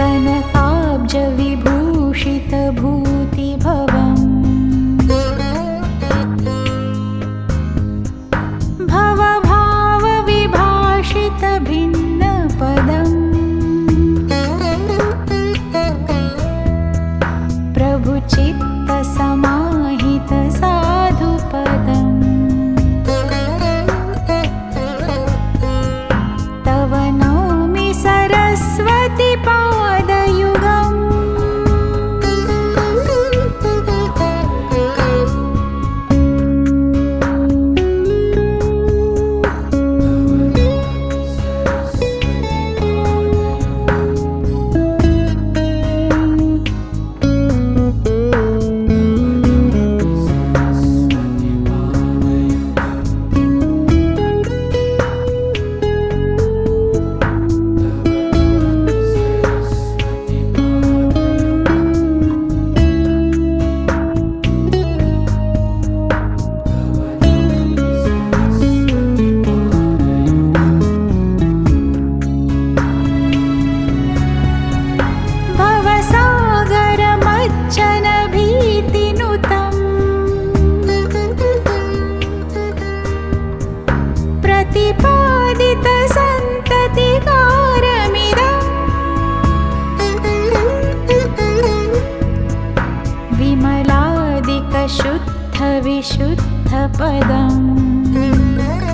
कनकाब्जविभूषितभूतिभवम् विमलादिकशुद्धविशुद्धपदम्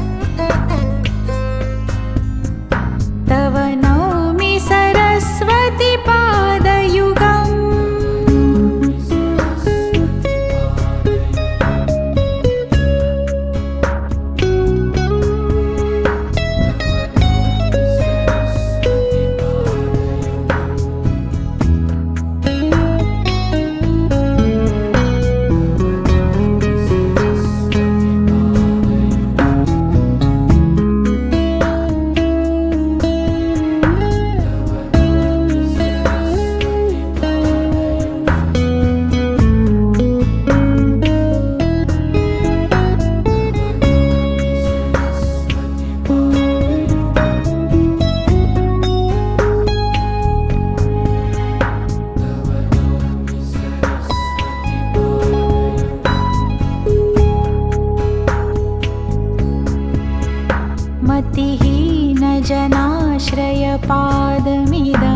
मतिहीनजनाश्रयपादमिदम्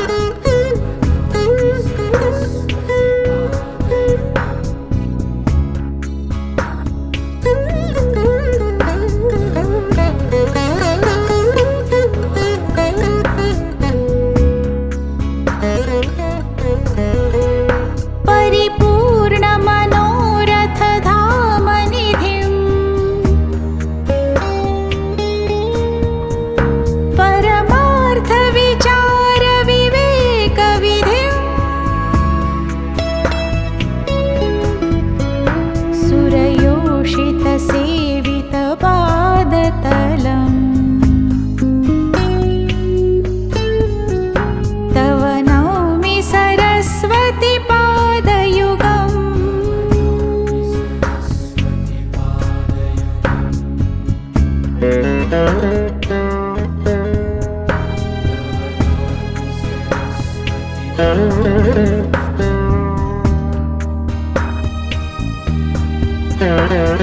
Thank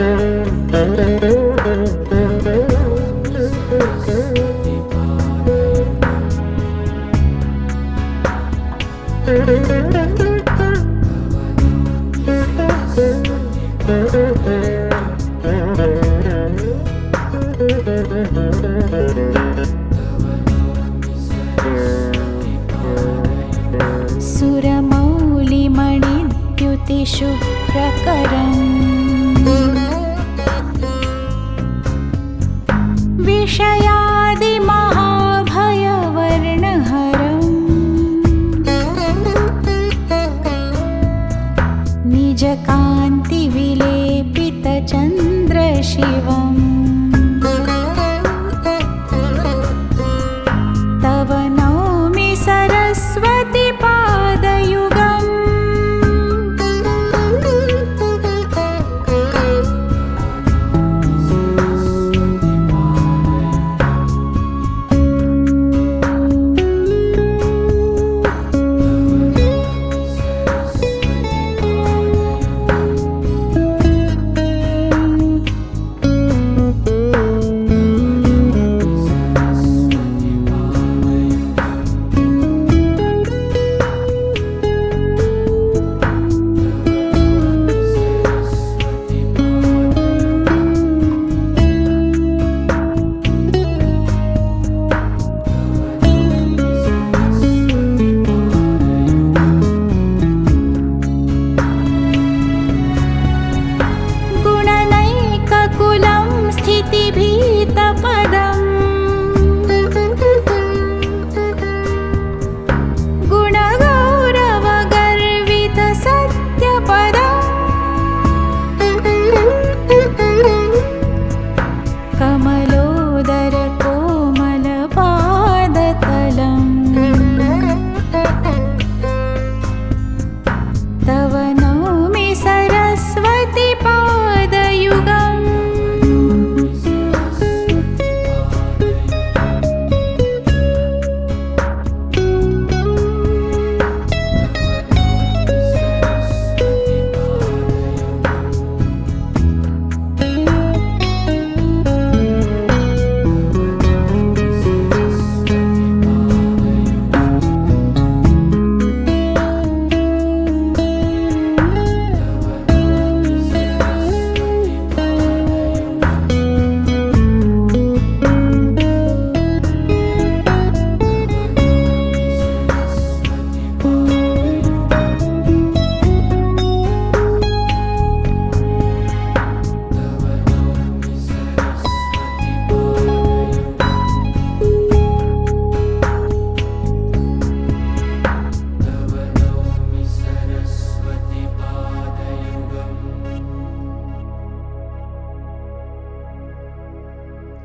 you.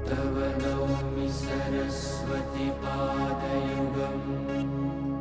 तव नौमि सरस्वतिपादयुगम्।